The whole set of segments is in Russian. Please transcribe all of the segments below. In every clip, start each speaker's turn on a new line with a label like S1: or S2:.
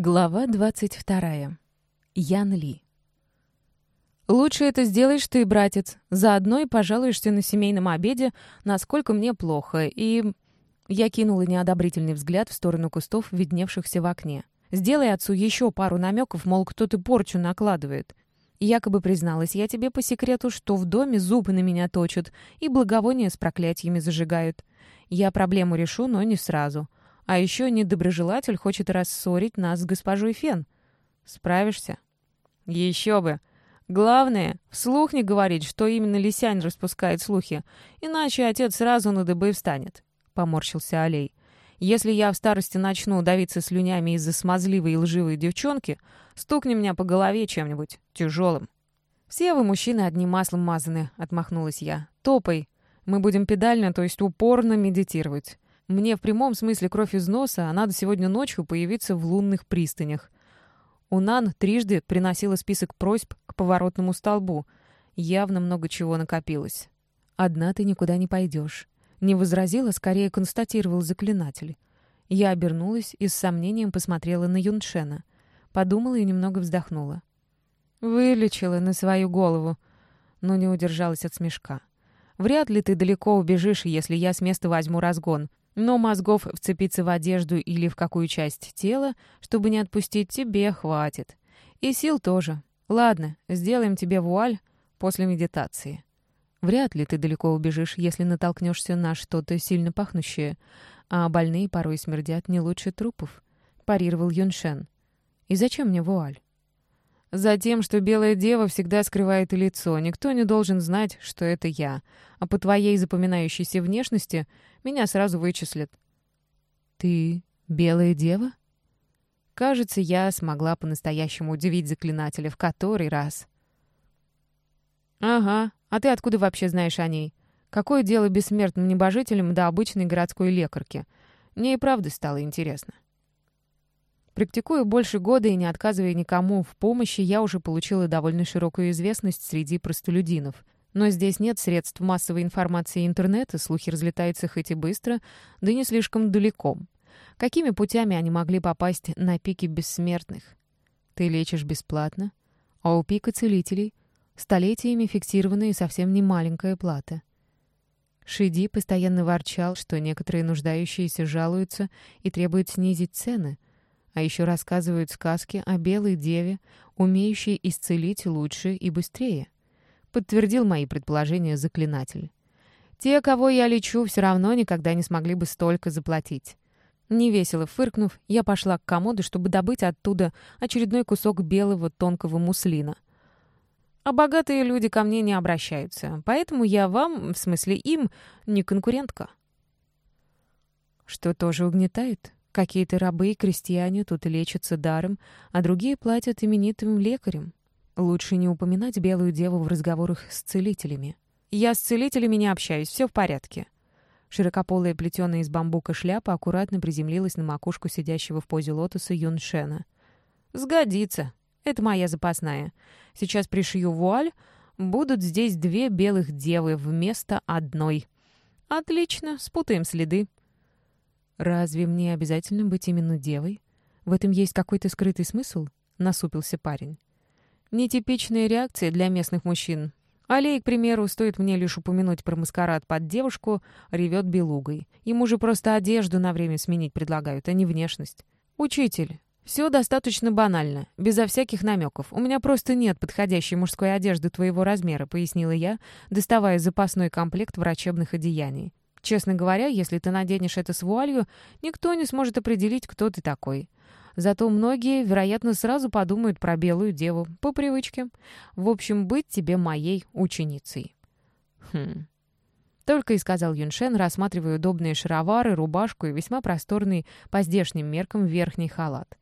S1: Глава 22. Ян Ли. «Лучше это сделаешь ты, братец. Заодно и пожалуешься на семейном обеде, насколько мне плохо, и...» Я кинула неодобрительный взгляд в сторону кустов, видневшихся в окне. «Сделай отцу еще пару намеков, мол, кто-то порчу накладывает». Якобы призналась я тебе по секрету, что в доме зубы на меня точат и благовония с проклятиями зажигают. Я проблему решу, но не сразу. А еще недоброжелатель хочет рассорить нас с госпожой Фен. Справишься? Еще бы. Главное, вслух не говорить, что именно Лисянь распускает слухи, иначе отец сразу на дыбы встанет. Поморщился Алей. Если я в старости начну давиться слюнями из-за смазливой и лживой девчонки, стукни меня по голове чем-нибудь тяжелым. «Все вы, мужчины, одним маслом мазаны», — отмахнулась я. «Топай. Мы будем педально, то есть упорно медитировать. Мне в прямом смысле кровь из носа, а надо сегодня ночью появиться в лунных пристанях. Унан трижды приносила список просьб к поворотному столбу. Явно много чего накопилось. «Одна ты никуда не пойдешь». Не возразила, скорее констатировал заклинатель. Я обернулась и с сомнением посмотрела на Юншена. Подумала и немного вздохнула. Вылечила на свою голову, но не удержалась от смешка. Вряд ли ты далеко убежишь, если я с места возьму разгон. Но мозгов вцепиться в одежду или в какую часть тела, чтобы не отпустить, тебе хватит. И сил тоже. Ладно, сделаем тебе вуаль после медитации. Вряд ли ты далеко убежишь, если натолкнешься на что-то сильно пахнущее, а больные порой смердят не лучше трупов», — парировал Юншен. «И зачем мне вуаль?» Затем, что белая дева всегда скрывает лицо. Никто не должен знать, что это я. А по твоей запоминающейся внешности меня сразу вычислят. Ты белая дева? Кажется, я смогла по-настоящему удивить заклинателя в который раз. Ага. А ты откуда вообще знаешь о ней? Какое дело бессмертным небожителям до обычной городской лекарки? Мне и правда стало интересно. Практикуя больше года и не отказывая никому в помощи, я уже получила довольно широкую известность среди простолюдинов. Но здесь нет средств массовой информации и интернета, слухи разлетаются хоть и быстро, да не слишком далеко. Какими путями они могли попасть на пике бессмертных? Ты лечишь бесплатно, а у пика целителей столетиями фиксированная и совсем не маленькая плата. Шиди постоянно ворчал, что некоторые нуждающиеся жалуются и требуют снизить цены — а еще рассказывают сказки о белой деве, умеющей исцелить лучше и быстрее. Подтвердил мои предположения заклинатель. Те, кого я лечу, все равно никогда не смогли бы столько заплатить. Невесело фыркнув, я пошла к комоду, чтобы добыть оттуда очередной кусок белого тонкого муслина. А богатые люди ко мне не обращаются, поэтому я вам, в смысле им, не конкурентка. Что тоже угнетает? Какие-то рабы и крестьяне тут лечатся даром, а другие платят именитым лекарям. Лучше не упоминать белую деву в разговорах с целителями. «Я с целителями не общаюсь, все в порядке». Широкополая плетеная из бамбука шляпа аккуратно приземлилась на макушку сидящего в позе лотоса Юншена. «Сгодится. Это моя запасная. Сейчас пришью вуаль. Будут здесь две белых девы вместо одной. Отлично, спутаем следы». «Разве мне обязательно быть именно девой? В этом есть какой-то скрытый смысл?» — насупился парень. «Нетипичная реакция для местных мужчин. Алей, к примеру, стоит мне лишь упомянуть про маскарад под девушку, ревет белугой. Ему же просто одежду на время сменить предлагают, а не внешность. Учитель, все достаточно банально, безо всяких намеков. У меня просто нет подходящей мужской одежды твоего размера», — пояснила я, доставая запасной комплект врачебных одеяний. Честно говоря, если ты наденешь это с вуалью, никто не сможет определить, кто ты такой. Зато многие, вероятно, сразу подумают про белую деву, по привычке. В общем, быть тебе моей ученицей. Хм. Только и сказал Юншен, рассматривая удобные шаровары, рубашку и весьма просторный по здешним меркам верхний халат.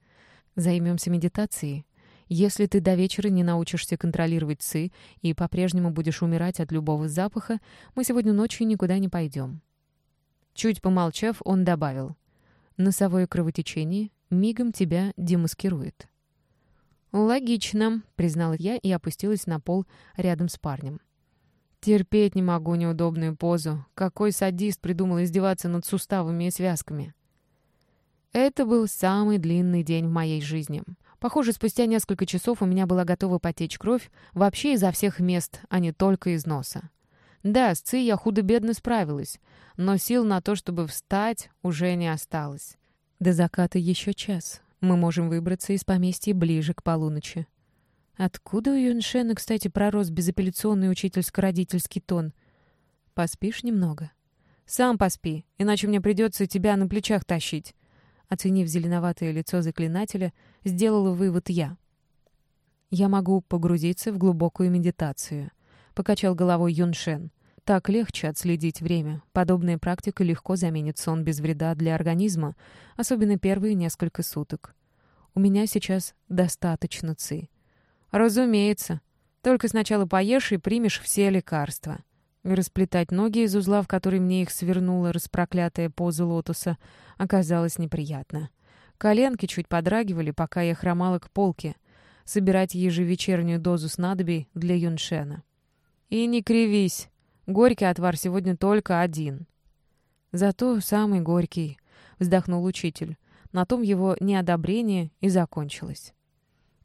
S1: Займемся медитацией. Если ты до вечера не научишься контролировать ци и по-прежнему будешь умирать от любого запаха, мы сегодня ночью никуда не пойдем. Чуть помолчав, он добавил. «Носовое кровотечение мигом тебя демаскирует». «Логично», — признала я и опустилась на пол рядом с парнем. «Терпеть не могу неудобную позу. Какой садист придумал издеваться над суставами и связками?» Это был самый длинный день в моей жизни. Похоже, спустя несколько часов у меня была готова потечь кровь вообще изо всех мест, а не только из носа. Да, с Ци я худо-бедно справилась, но сил на то, чтобы встать, уже не осталось. До заката еще час. Мы можем выбраться из поместья ближе к полуночи. Откуда у Юншена, кстати, пророс безапелляционный учительско-родительский тон? Поспишь немного? Сам поспи, иначе мне придется тебя на плечах тащить. Оценив зеленоватое лицо заклинателя, сделала вывод я. «Я могу погрузиться в глубокую медитацию», — покачал головой Юншен. «Так легче отследить время. Подобная практика легко заменит сон без вреда для организма, особенно первые несколько суток. У меня сейчас достаточно ци». «Разумеется. Только сначала поешь и примешь все лекарства». Расплетать ноги из узла, в который мне их свернула распроклятая поза лотоса, оказалось неприятно. Коленки чуть подрагивали, пока я хромала к полке, собирать ежевечернюю дозу снадобий для Юншена. «И не кривись. Горький отвар сегодня только один». «Зато самый горький», — вздохнул учитель. На том его неодобрение и закончилось.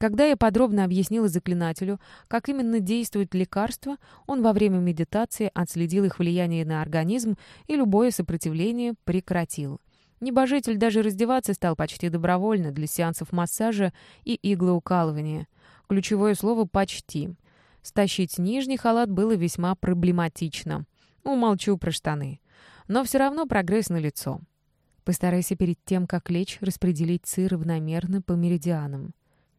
S1: Когда я подробно объяснила заклинателю, как именно действует лекарство, он во время медитации отследил их влияние на организм и любое сопротивление прекратил. Небожитель даже раздеваться стал почти добровольно для сеансов массажа и иглоукалывания. Ключевое слово «почти». Стащить нижний халат было весьма проблематично. Умолчу про штаны. Но все равно прогресс налицо. Постарайся перед тем, как лечь, распределить ци равномерно по меридианам.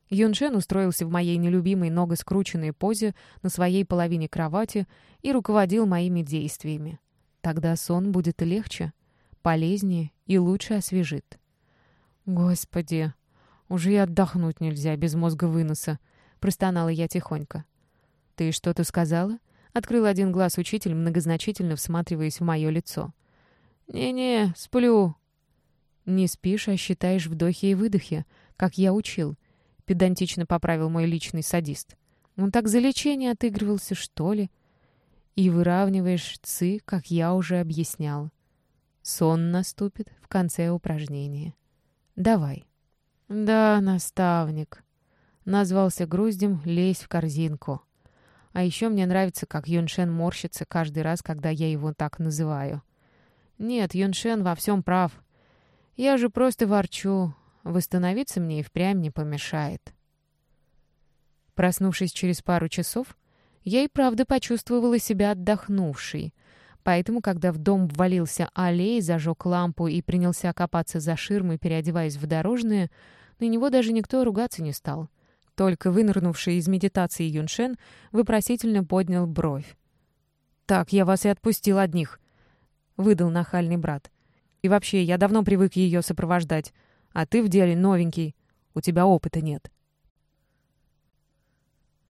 S1: Юншен устроился в моей нелюбимой ного скрученной позе на своей половине кровати и руководил моими действиями. Тогда сон будет легче, полезнее и лучше освежит. «Господи, уже и отдохнуть нельзя без мозга выноса», — простонала я тихонько. «Ты что-то сказала?» — открыл один глаз учитель, многозначительно всматриваясь в мое лицо. «Не-не, сплю». «Не спишь, а считаешь вдохи и выдохи, как я учил», — педантично поправил мой личный садист. «Он так за лечение отыгрывался, что ли?» «И выравниваешь ци, как я уже объяснял. Сон наступит в конце упражнения. Давай». «Да, наставник», — назвался груздем «Лезь в корзинку». А еще мне нравится, как Юншен морщится каждый раз, когда я его так называю. Нет, Юншен во всем прав. Я же просто ворчу, Восстановиться мне и впрямь не помешает. Проснувшись через пару часов, я и правда почувствовала себя отдохнувшей. Поэтому, когда в дом ввалился Алей, зажег лампу и принялся копаться за ширмой, переодеваясь в дорожное, на него даже никто ругаться не стал. Только вынырнувший из медитации Юншен вопросительно поднял бровь. «Так, я вас и отпустил одних», — выдал нахальный брат. «И вообще, я давно привык ее сопровождать. А ты в деле новенький. У тебя опыта нет.